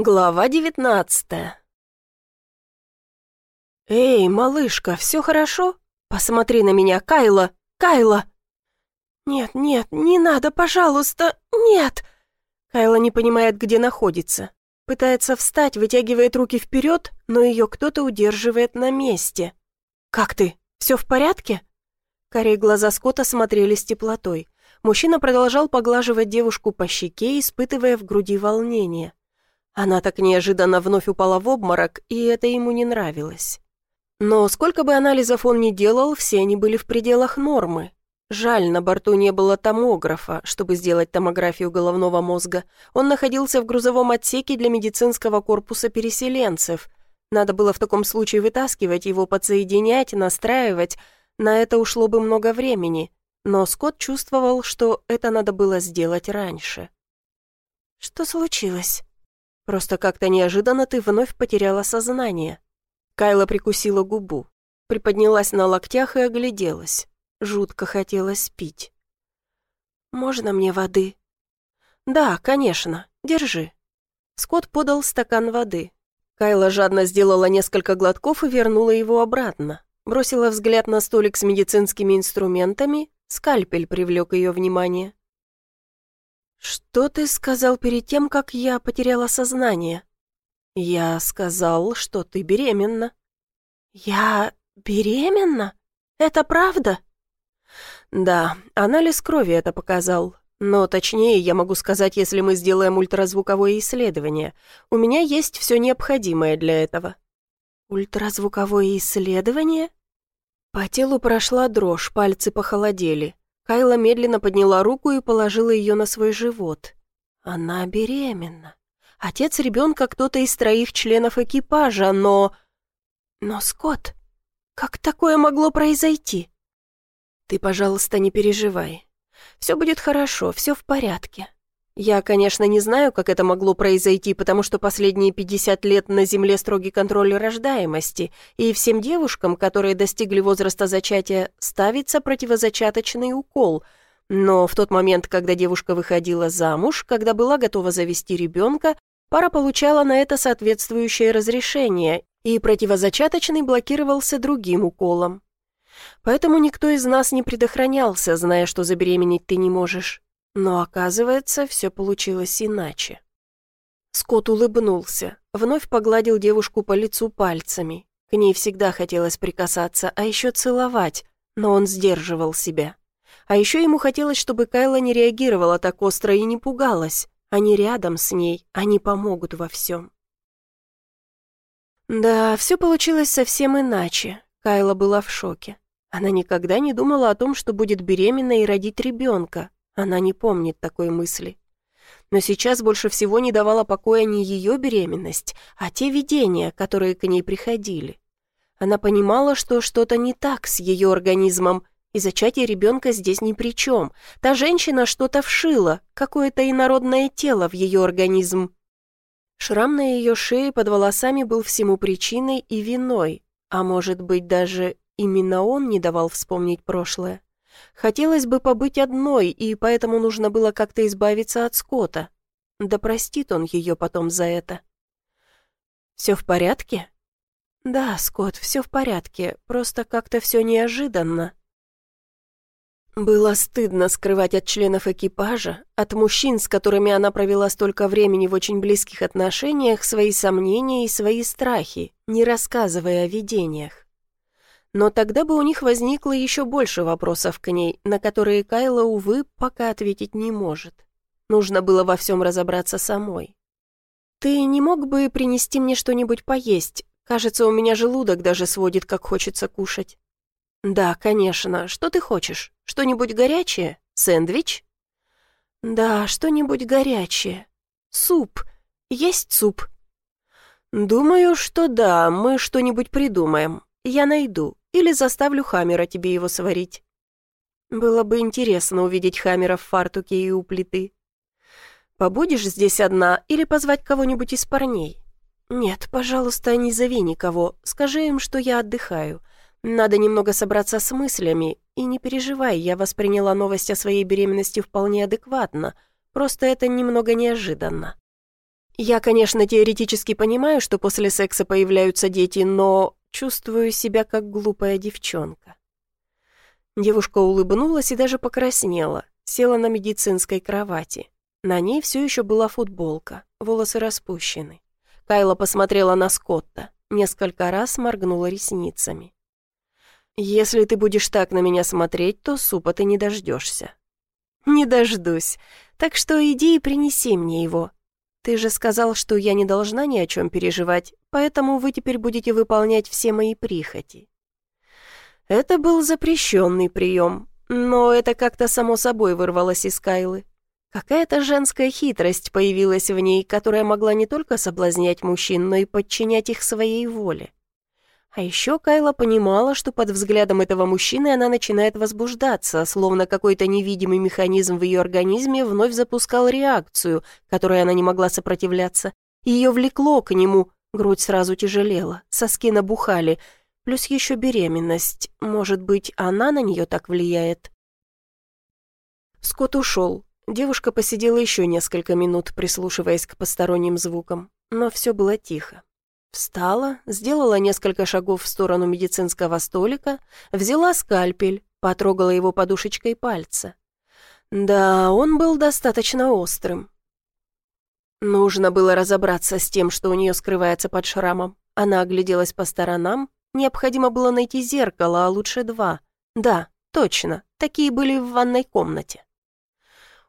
Глава девятнадцатая. «Эй, малышка, все хорошо? Посмотри на меня, Кайла! Кайла!» «Нет, нет, не надо, пожалуйста, нет!» Кайла не понимает, где находится. Пытается встать, вытягивает руки вперед, но ее кто-то удерживает на месте. «Как ты? Все в порядке?» Карие глаза Скотта смотрели с теплотой. Мужчина продолжал поглаживать девушку по щеке, испытывая в груди волнение. Она так неожиданно вновь упала в обморок, и это ему не нравилось. Но сколько бы анализов он ни делал, все они были в пределах нормы. Жаль, на борту не было томографа, чтобы сделать томографию головного мозга. Он находился в грузовом отсеке для медицинского корпуса переселенцев. Надо было в таком случае вытаскивать его, подсоединять, настраивать. На это ушло бы много времени. Но Скотт чувствовал, что это надо было сделать раньше. «Что случилось?» Просто как-то неожиданно ты вновь потеряла сознание». Кайла прикусила губу, приподнялась на локтях и огляделась. Жутко хотелось пить. «Можно мне воды?» «Да, конечно. Держи». Скотт подал стакан воды. Кайла жадно сделала несколько глотков и вернула его обратно. Бросила взгляд на столик с медицинскими инструментами, скальпель привлек ее внимание. «Что ты сказал перед тем, как я потеряла сознание?» «Я сказал, что ты беременна». «Я беременна? Это правда?» «Да, анализ крови это показал. Но точнее я могу сказать, если мы сделаем ультразвуковое исследование. У меня есть все необходимое для этого». «Ультразвуковое исследование?» По телу прошла дрожь, пальцы похолодели. Кайла медленно подняла руку и положила ее на свой живот. Она беременна. Отец ребенка кто-то из троих членов экипажа, но... Но, Скотт, как такое могло произойти? Ты, пожалуйста, не переживай. Все будет хорошо, все в порядке. Я, конечно, не знаю, как это могло произойти, потому что последние 50 лет на Земле строгий контроль рождаемости, и всем девушкам, которые достигли возраста зачатия, ставится противозачаточный укол. Но в тот момент, когда девушка выходила замуж, когда была готова завести ребенка, пара получала на это соответствующее разрешение, и противозачаточный блокировался другим уколом. Поэтому никто из нас не предохранялся, зная, что забеременеть ты не можешь. Но, оказывается, все получилось иначе. Скотт улыбнулся, вновь погладил девушку по лицу пальцами. К ней всегда хотелось прикасаться, а еще целовать, но он сдерживал себя. А еще ему хотелось, чтобы Кайла не реагировала так остро и не пугалась. Они рядом с ней, они помогут во всем. Да, все получилось совсем иначе. Кайла была в шоке. Она никогда не думала о том, что будет беременна и родить ребенка. Она не помнит такой мысли. Но сейчас больше всего не давала покоя не ее беременность, а те видения, которые к ней приходили. Она понимала, что что-то не так с ее организмом, и зачатие ребенка здесь ни при чем. Та женщина что-то вшила, какое-то инородное тело в ее организм. Шрам на ее шее под волосами был всему причиной и виной, а может быть даже именно он не давал вспомнить прошлое. Хотелось бы побыть одной, и поэтому нужно было как-то избавиться от Скотта. Да простит он ее потом за это. «Все в порядке?» «Да, Скотт, все в порядке, просто как-то все неожиданно». Было стыдно скрывать от членов экипажа, от мужчин, с которыми она провела столько времени в очень близких отношениях, свои сомнения и свои страхи, не рассказывая о видениях. Но тогда бы у них возникло еще больше вопросов к ней, на которые Кайла, увы, пока ответить не может. Нужно было во всем разобраться самой. «Ты не мог бы принести мне что-нибудь поесть? Кажется, у меня желудок даже сводит, как хочется кушать». «Да, конечно. Что ты хочешь? Что-нибудь горячее? Сэндвич?» «Да, что-нибудь горячее. Суп. Есть суп?» «Думаю, что да, мы что-нибудь придумаем. Я найду. Или заставлю Хаммера тебе его сварить. Было бы интересно увидеть Хаммера в фартуке и у плиты. Побудешь здесь одна или позвать кого-нибудь из парней? Нет, пожалуйста, не зови никого. Скажи им, что я отдыхаю. Надо немного собраться с мыслями. И не переживай, я восприняла новость о своей беременности вполне адекватно. Просто это немного неожиданно. Я, конечно, теоретически понимаю, что после секса появляются дети, но чувствую себя как глупая девчонка. Девушка улыбнулась и даже покраснела, села на медицинской кровати. На ней все еще была футболка, волосы распущены. Кайла посмотрела на Скотта, несколько раз моргнула ресницами. «Если ты будешь так на меня смотреть, то супа ты не дождешься». «Не дождусь. Так что иди и принеси мне его. Ты же сказал, что я не должна ни о чем переживать, поэтому вы теперь будете выполнять все мои прихоти». Это был запрещенный прием, но это как-то само собой вырвалось из Кайлы. Какая-то женская хитрость появилась в ней, которая могла не только соблазнять мужчин, но и подчинять их своей воле. А еще Кайла понимала, что под взглядом этого мужчины она начинает возбуждаться, словно какой-то невидимый механизм в ее организме вновь запускал реакцию, которой она не могла сопротивляться. Ее влекло к нему, грудь сразу тяжелела, соски набухали — Плюс еще беременность. Может быть, она на нее так влияет? Скотт ушел. Девушка посидела еще несколько минут, прислушиваясь к посторонним звукам, но все было тихо. Встала, сделала несколько шагов в сторону медицинского столика, взяла скальпель, потрогала его подушечкой пальца. Да, он был достаточно острым. Нужно было разобраться с тем, что у нее скрывается под шрамом. Она огляделась по сторонам, Необходимо было найти зеркало, а лучше два. Да, точно, такие были в ванной комнате.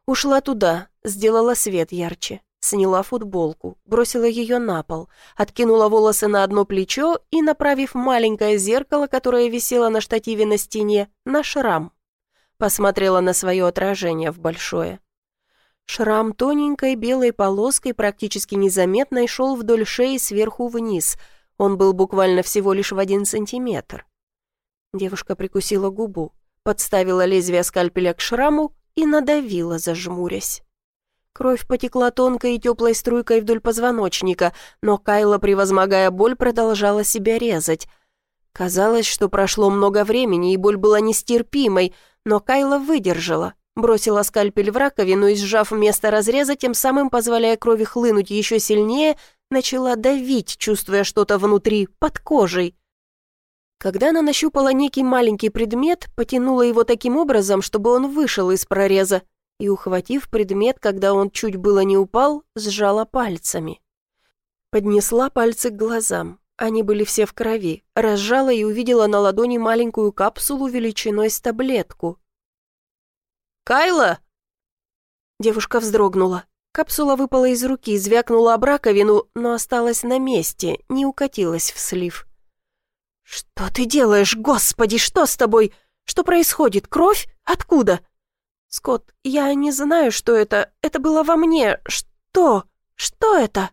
Ушла туда, сделала свет ярче, сняла футболку, бросила ее на пол, откинула волосы на одно плечо и, направив маленькое зеркало, которое висело на штативе на стене, на шрам. Посмотрела на свое отражение в большое. Шрам тоненькой белой полоской, практически незаметной, шел вдоль шеи сверху вниз — он был буквально всего лишь в один сантиметр. Девушка прикусила губу, подставила лезвие скальпеля к шраму и надавила, зажмурясь. Кровь потекла тонкой и теплой струйкой вдоль позвоночника, но Кайла, превозмогая боль, продолжала себя резать. Казалось, что прошло много времени, и боль была нестерпимой, но Кайла выдержала, бросила скальпель в раковину и, сжав место разреза, тем самым позволяя крови хлынуть еще сильнее, начала давить, чувствуя что-то внутри, под кожей. Когда она нащупала некий маленький предмет, потянула его таким образом, чтобы он вышел из прореза, и, ухватив предмет, когда он чуть было не упал, сжала пальцами. Поднесла пальцы к глазам. Они были все в крови. Разжала и увидела на ладони маленькую капсулу величиной с таблетку. «Кайла!» Девушка вздрогнула. Капсула выпала из руки, звякнула об раковину, но осталась на месте, не укатилась в слив. «Что ты делаешь, господи, что с тобой? Что происходит? Кровь? Откуда?» «Скотт, я не знаю, что это. Это было во мне. Что? Что это?»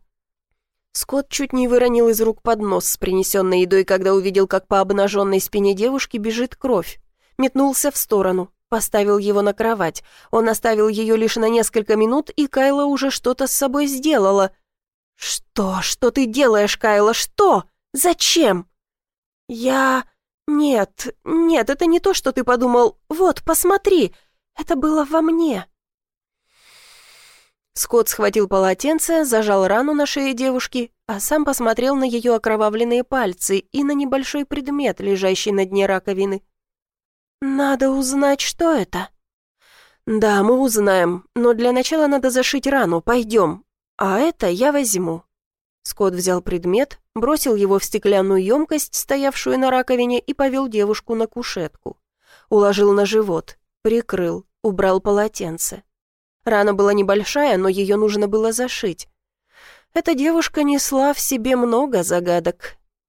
Скотт чуть не выронил из рук поднос с принесенной едой, когда увидел, как по обнаженной спине девушки бежит кровь. Метнулся в сторону. Поставил его на кровать. Он оставил ее лишь на несколько минут, и Кайла уже что-то с собой сделала. «Что? Что ты делаешь, Кайла? Что? Зачем?» «Я... Нет, нет, это не то, что ты подумал. Вот, посмотри, это было во мне». Скотт схватил полотенце, зажал рану на шее девушки, а сам посмотрел на ее окровавленные пальцы и на небольшой предмет, лежащий на дне раковины. «Надо узнать, что это». «Да, мы узнаем, но для начала надо зашить рану, пойдем. А это я возьму». Скотт взял предмет, бросил его в стеклянную емкость, стоявшую на раковине, и повел девушку на кушетку. Уложил на живот, прикрыл, убрал полотенце. Рана была небольшая, но ее нужно было зашить. Эта девушка несла в себе много загадок,